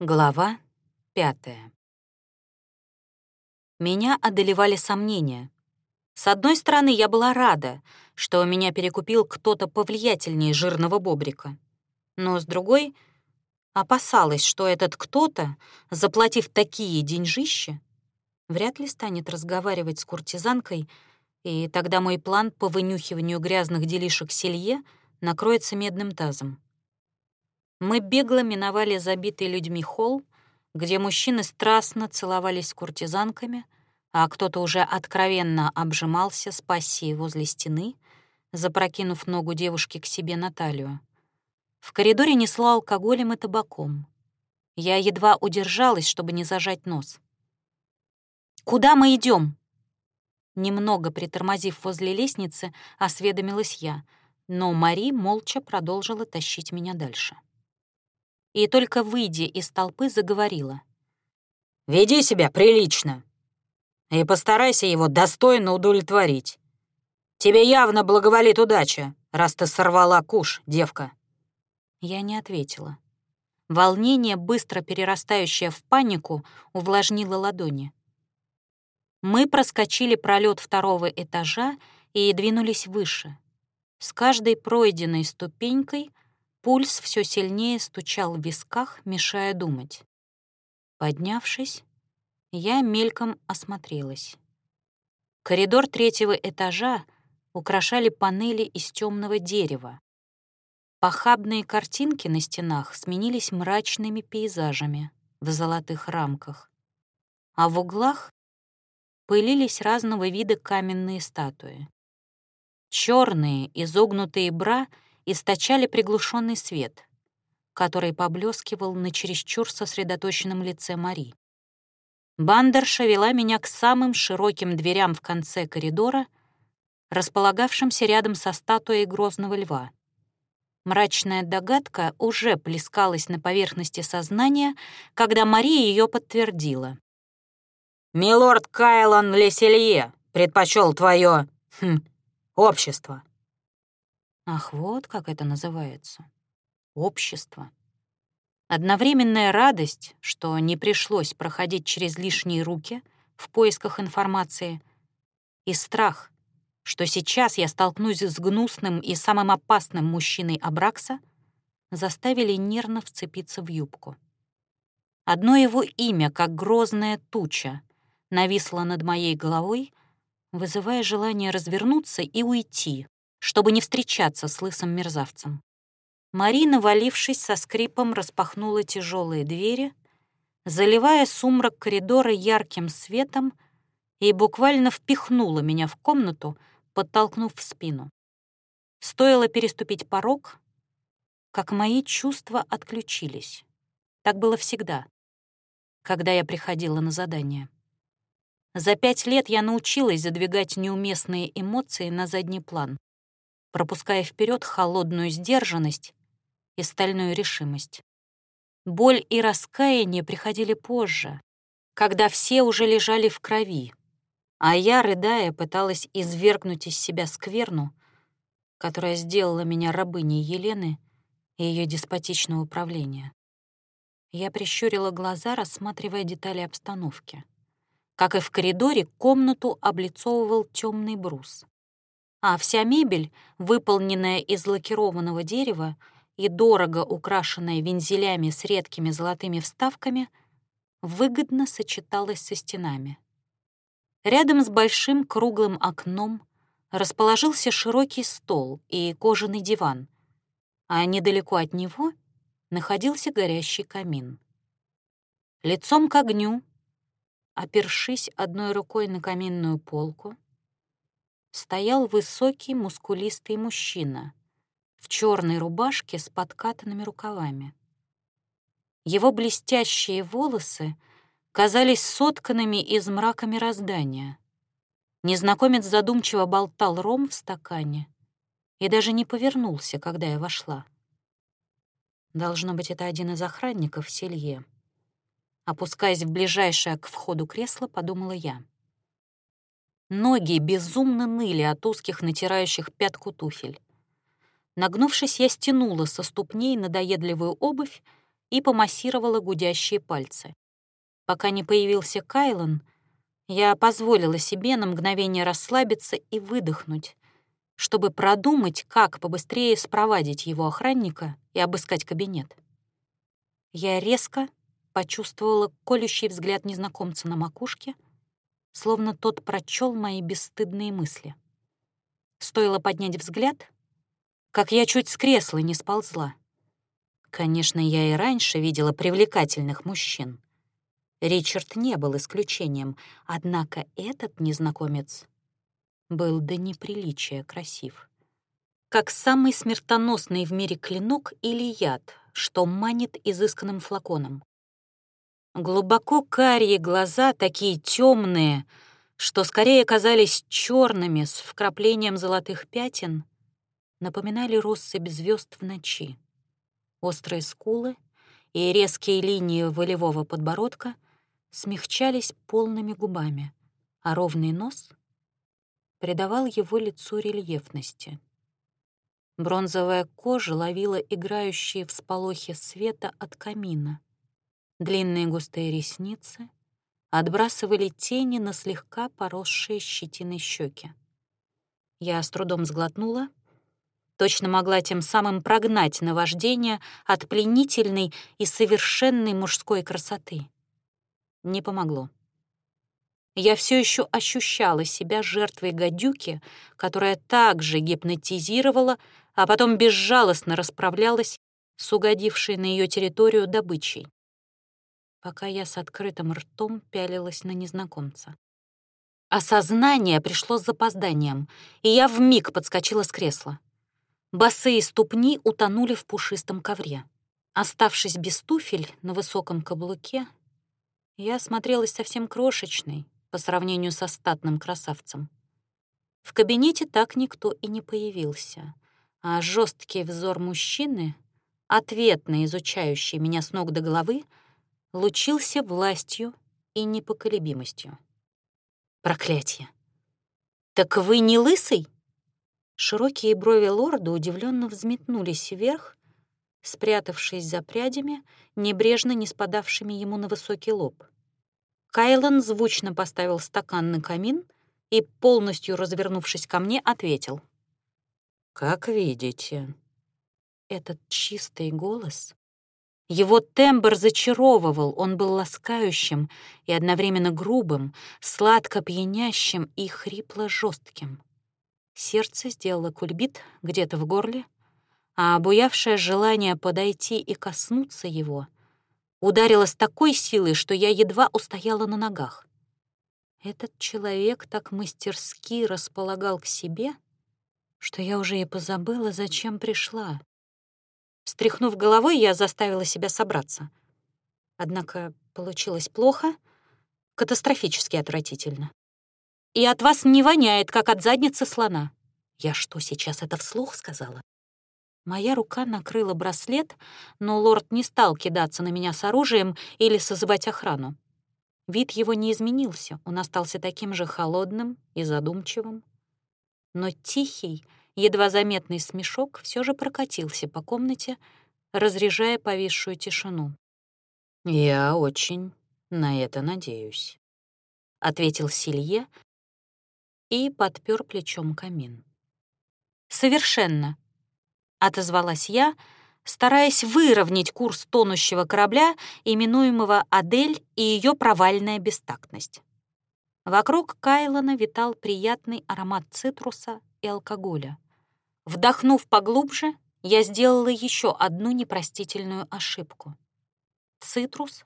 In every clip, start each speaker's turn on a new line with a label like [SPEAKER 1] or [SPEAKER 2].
[SPEAKER 1] Глава пятая. Меня одолевали сомнения. С одной стороны, я была рада, что меня перекупил кто-то повлиятельнее жирного бобрика. Но с другой, опасалась, что этот кто-то, заплатив такие деньжища, вряд ли станет разговаривать с куртизанкой, и тогда мой план по вынюхиванию грязных делишек селье накроется медным тазом. Мы бегло миновали забитый людьми холл, где мужчины страстно целовались с куртизанками, а кто-то уже откровенно обжимался с пассией возле стены, запрокинув ногу девушки к себе на талию. В коридоре несло алкоголем и табаком. Я едва удержалась, чтобы не зажать нос. «Куда мы идем? Немного притормозив возле лестницы, осведомилась я, но Мари молча продолжила тащить меня дальше и только выйдя из толпы заговорила. «Веди себя прилично и постарайся его достойно удовлетворить. Тебе явно благоволит удача, раз ты сорвала куш, девка». Я не ответила. Волнение, быстро перерастающее в панику, увлажнило ладони. Мы проскочили пролет второго этажа и двинулись выше. С каждой пройденной ступенькой Пульс все сильнее стучал в висках, мешая думать. Поднявшись, я мельком осмотрелась. Коридор третьего этажа украшали панели из темного дерева. Похабные картинки на стенах сменились мрачными пейзажами в золотых рамках, а в углах пылились разного вида каменные статуи. Черные изогнутые бра — источали приглушенный свет, который поблескивал на чересчур сосредоточенном лице Мари. Бандерша вела меня к самым широким дверям в конце коридора, располагавшимся рядом со статуей грозного льва. Мрачная догадка уже плескалась на поверхности сознания, когда Мария ее подтвердила. «Милорд Кайлан Леселье предпочел твое хм, общество». Ах, вот как это называется. Общество. Одновременная радость, что не пришлось проходить через лишние руки в поисках информации, и страх, что сейчас я столкнусь с гнусным и самым опасным мужчиной Абракса, заставили нервно вцепиться в юбку. Одно его имя, как грозная туча, нависло над моей головой, вызывая желание развернуться и уйти, чтобы не встречаться с лысым мерзавцем. Марина, валившись со скрипом, распахнула тяжелые двери, заливая сумрак коридора ярким светом и буквально впихнула меня в комнату, подтолкнув в спину. Стоило переступить порог, как мои чувства отключились. Так было всегда, когда я приходила на задание. За пять лет я научилась задвигать неуместные эмоции на задний план пропуская вперед холодную сдержанность и стальную решимость. Боль и раскаяние приходили позже, когда все уже лежали в крови, а я, рыдая, пыталась извергнуть из себя скверну, которая сделала меня рабыней Елены и ее деспотичного управления. Я прищурила глаза, рассматривая детали обстановки. Как и в коридоре, комнату облицовывал темный брус а вся мебель, выполненная из лакированного дерева и дорого украшенная вензелями с редкими золотыми вставками, выгодно сочеталась со стенами. Рядом с большим круглым окном расположился широкий стол и кожаный диван, а недалеко от него находился горящий камин. Лицом к огню, опершись одной рукой на каминную полку, стоял высокий мускулистый мужчина в черной рубашке с подкатанными рукавами. Его блестящие волосы казались сотканными из мрака мироздания. Незнакомец задумчиво болтал ром в стакане и даже не повернулся, когда я вошла. Должно быть, это один из охранников Селье. Опускаясь в ближайшее к входу кресло, подумала я. Ноги безумно ныли от узких натирающих пятку туфель. Нагнувшись, я стянула со ступней надоедливую обувь и помассировала гудящие пальцы. Пока не появился Кайлан, я позволила себе на мгновение расслабиться и выдохнуть, чтобы продумать, как побыстрее спровадить его охранника и обыскать кабинет. Я резко почувствовала колющий взгляд незнакомца на макушке, словно тот прочел мои бесстыдные мысли. Стоило поднять взгляд, как я чуть с кресла не сползла. Конечно, я и раньше видела привлекательных мужчин. Ричард не был исключением, однако этот незнакомец был до неприличия красив. Как самый смертоносный в мире клинок или яд, что манит изысканным флаконом. Глубоко карие глаза, такие темные, что скорее казались черными с вкраплением золотых пятен, напоминали россыпь звезд в ночи. Острые скулы и резкие линии волевого подбородка смягчались полными губами, а ровный нос придавал его лицу рельефности. Бронзовая кожа ловила играющие всполохи света от камина. Длинные густые ресницы отбрасывали тени на слегка поросшие щетиной щеки. Я с трудом сглотнула, точно могла тем самым прогнать наваждение от пленительной и совершенной мужской красоты. Не помогло. Я все еще ощущала себя жертвой гадюки, которая также гипнотизировала, а потом безжалостно расправлялась с угодившей на ее территорию добычей. Пока я с открытым ртом пялилась на незнакомца. Осознание пришло с запозданием, и я вмиг подскочила с кресла. Босые ступни утонули в пушистом ковре. Оставшись без туфель на высоком каблуке, я смотрелась совсем крошечной, по сравнению со статным красавцем. В кабинете так никто и не появился, а жесткий взор мужчины, ответно изучающий меня с ног до головы, лучился властью и непоколебимостью. Проклятие! «Так вы не лысый?» Широкие брови лорда удивленно взметнулись вверх, спрятавшись за прядями, небрежно не спадавшими ему на высокий лоб. Кайлан звучно поставил стакан на камин и, полностью развернувшись ко мне, ответил. «Как видите». Этот чистый голос... Его тембр зачаровывал, он был ласкающим и одновременно грубым, сладко пьянящим и хрипло жестким. Сердце сделало кульбит где-то в горле, а обуявшее желание подойти и коснуться его — ударила с такой силой, что я едва устояла на ногах. Этот человек так мастерски располагал к себе, что я уже и позабыла, зачем пришла. Стряхнув головой, я заставила себя собраться. Однако получилось плохо, катастрофически отвратительно. И от вас не воняет, как от задницы слона. Я что, сейчас это вслух сказала? Моя рука накрыла браслет, но лорд не стал кидаться на меня с оружием или созывать охрану. Вид его не изменился, он остался таким же холодным и задумчивым. Но тихий, едва заметный смешок все же прокатился по комнате, разряжая повисшую тишину. «Я очень на это надеюсь», — ответил Силье и подпер плечом камин. «Совершенно», — отозвалась я, стараясь выровнять курс тонущего корабля, именуемого «Адель» и ее провальная бестактность. Вокруг Кайлона витал приятный аромат цитруса и алкоголя. Вдохнув поглубже, я сделала еще одну непростительную ошибку. Цитрус,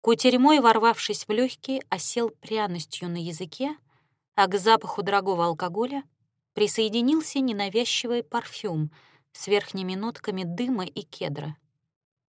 [SPEAKER 1] кутерьмой ворвавшись в легкие, осел пряностью на языке, а к запаху дорогого алкоголя присоединился ненавязчивый парфюм — с верхними нотками дыма и кедра.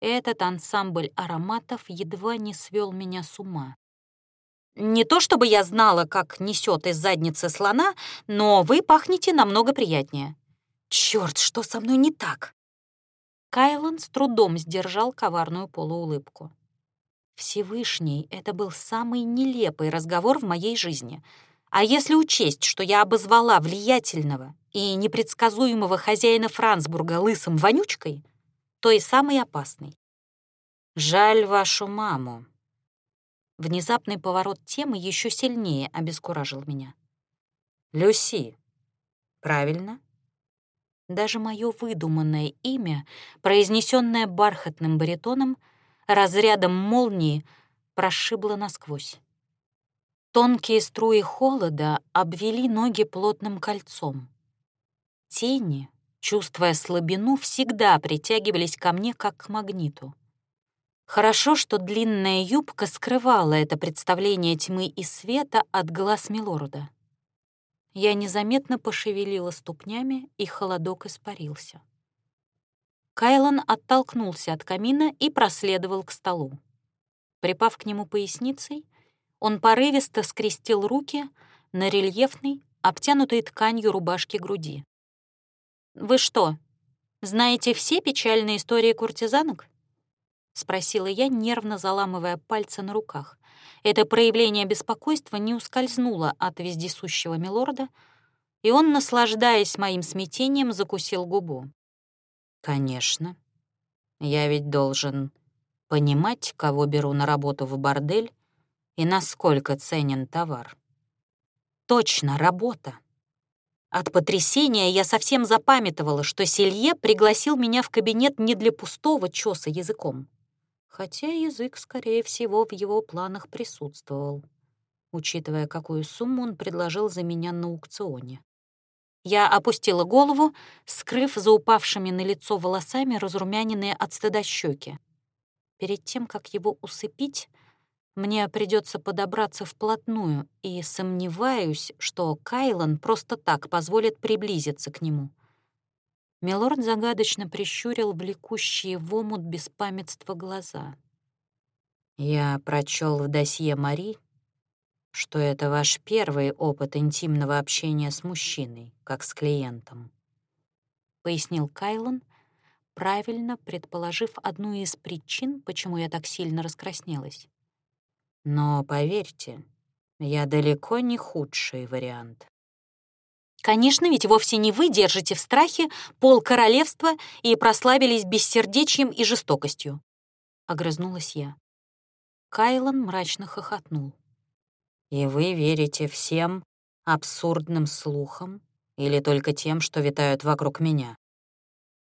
[SPEAKER 1] Этот ансамбль ароматов едва не свел меня с ума. Не то чтобы я знала, как несет из задницы слона, но вы пахнете намного приятнее. Черт, что со мной не так? Кайлан с трудом сдержал коварную полуулыбку. Всевышний, это был самый нелепый разговор в моей жизни. А если учесть, что я обозвала влиятельного и непредсказуемого хозяина Франсбурга лысым вонючкой, то и самый опасный. «Жаль вашу маму». Внезапный поворот темы еще сильнее обескуражил меня. «Люси, правильно?» Даже мое выдуманное имя, произнесенное бархатным баритоном, разрядом молнии, прошибло насквозь. Тонкие струи холода обвели ноги плотным кольцом. Тени, чувствуя слабину, всегда притягивались ко мне, как к магниту. Хорошо, что длинная юбка скрывала это представление тьмы и света от глаз Милорда. Я незаметно пошевелила ступнями, и холодок испарился. Кайлан оттолкнулся от камина и проследовал к столу. Припав к нему поясницей, он порывисто скрестил руки на рельефной, обтянутой тканью рубашки груди. «Вы что, знаете все печальные истории куртизанок?» — спросила я, нервно заламывая пальцы на руках. Это проявление беспокойства не ускользнуло от вездесущего милорда, и он, наслаждаясь моим смятением, закусил губу. «Конечно. Я ведь должен понимать, кого беру на работу в бордель и насколько ценен товар. Точно, работа. От потрясения я совсем запамятовала, что Селье пригласил меня в кабинет не для пустого чёса языком хотя язык, скорее всего, в его планах присутствовал, учитывая, какую сумму он предложил за меня на аукционе. Я опустила голову, скрыв за упавшими на лицо волосами разрумяненные от стыда щеки. Перед тем, как его усыпить, мне придется подобраться вплотную, и сомневаюсь, что Кайлан просто так позволит приблизиться к нему. Милорд загадочно прищурил влекущие в омут беспамятства глаза. «Я прочел в досье Мари, что это ваш первый опыт интимного общения с мужчиной, как с клиентом», — пояснил Кайлон, правильно предположив одну из причин, почему я так сильно раскраснелась. «Но поверьте, я далеко не худший вариант». Конечно, ведь вовсе не вы держите в страхе пол королевства и прославились бессердечием и жестокостью. Огрызнулась я. Кайлан мрачно хохотнул. «И вы верите всем абсурдным слухам или только тем, что витают вокруг меня?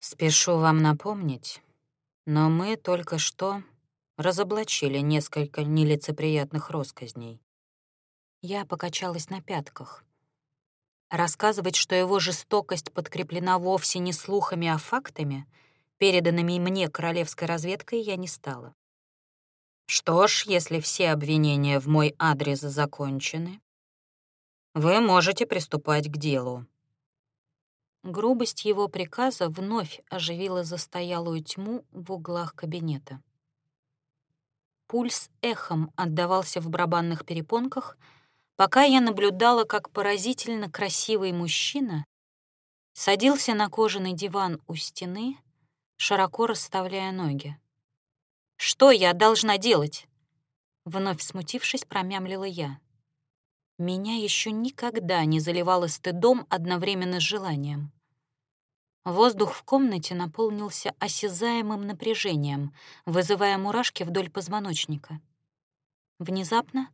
[SPEAKER 1] Спешу вам напомнить, но мы только что разоблачили несколько нелицеприятных росказней. Я покачалась на пятках. Рассказывать, что его жестокость подкреплена вовсе не слухами, а фактами, переданными мне королевской разведкой, я не стала. Что ж, если все обвинения в мой адрес закончены, вы можете приступать к делу. Грубость его приказа вновь оживила застоялую тьму в углах кабинета. Пульс эхом отдавался в барабанных перепонках — пока я наблюдала, как поразительно красивый мужчина садился на кожаный диван у стены, широко расставляя ноги. «Что я должна делать?» Вновь смутившись, промямлила я. Меня еще никогда не заливало стыдом одновременно с желанием. Воздух в комнате наполнился осязаемым напряжением, вызывая мурашки вдоль позвоночника. Внезапно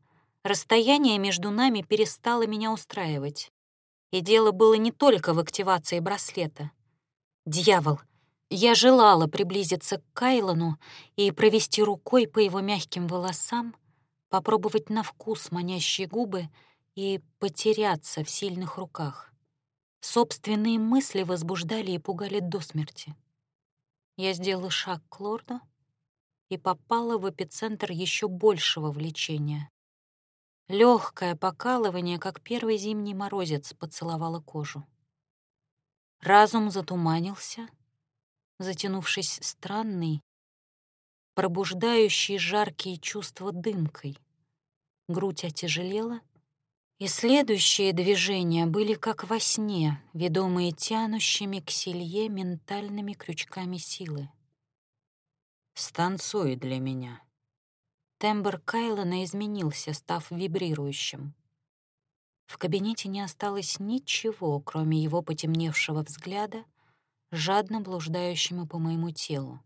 [SPEAKER 1] Расстояние между нами перестало меня устраивать. И дело было не только в активации браслета. Дьявол! Я желала приблизиться к Кайлону и провести рукой по его мягким волосам, попробовать на вкус манящие губы и потеряться в сильных руках. Собственные мысли возбуждали и пугали до смерти. Я сделала шаг к лорду и попала в эпицентр еще большего влечения. Легкое покалывание, как первый зимний морозец, поцеловало кожу. Разум затуманился, затянувшись странной, пробуждающей жаркие чувства дымкой. Грудь отяжелела, и следующие движения были как во сне, ведомые тянущими к селье ментальными крючками силы. «Станцуй для меня», Тембр Кайлона изменился, став вибрирующим. В кабинете не осталось ничего, кроме его потемневшего взгляда, жадно блуждающему по моему телу.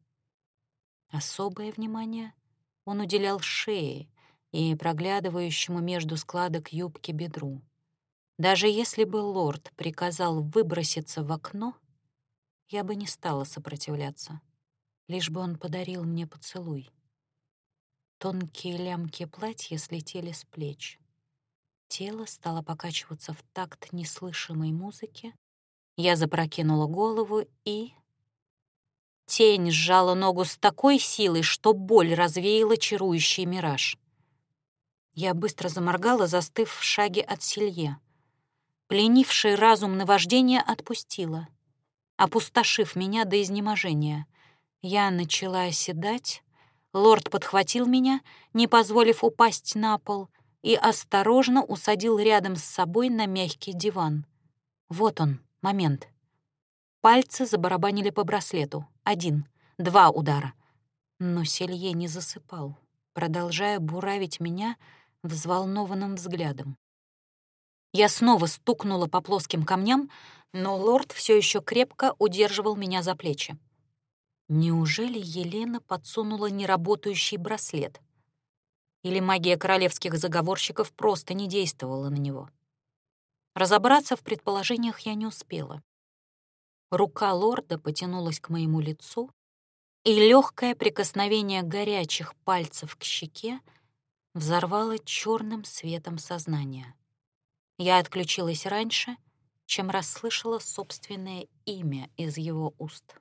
[SPEAKER 1] Особое внимание он уделял шее и проглядывающему между складок юбки бедру. Даже если бы лорд приказал выброситься в окно, я бы не стала сопротивляться, лишь бы он подарил мне поцелуй. Тонкие лямки платья слетели с плеч. Тело стало покачиваться в такт неслышимой музыки. Я запрокинула голову и... Тень сжала ногу с такой силой, что боль развеяла чарующий мираж. Я быстро заморгала, застыв в шаге от Силье. Пленившее разум наваждение отпустило, опустошив меня до изнеможения. Я начала оседать, лорд подхватил меня, не позволив упасть на пол, и осторожно усадил рядом с собой на мягкий диван. Вот он, момент. Пальцы забарабанили по браслету. Один, два удара. Но Селье не засыпал, продолжая буравить меня взволнованным взглядом. Я снова стукнула по плоским камням, но лорд все еще крепко удерживал меня за плечи. Неужели Елена подсунула неработающий браслет? Или магия королевских заговорщиков просто не действовала на него? Разобраться в предположениях я не успела. Рука лорда потянулась к моему лицу, и легкое прикосновение горячих пальцев к щеке взорвало черным светом сознания. Я отключилась раньше, чем расслышала собственное имя из его уст.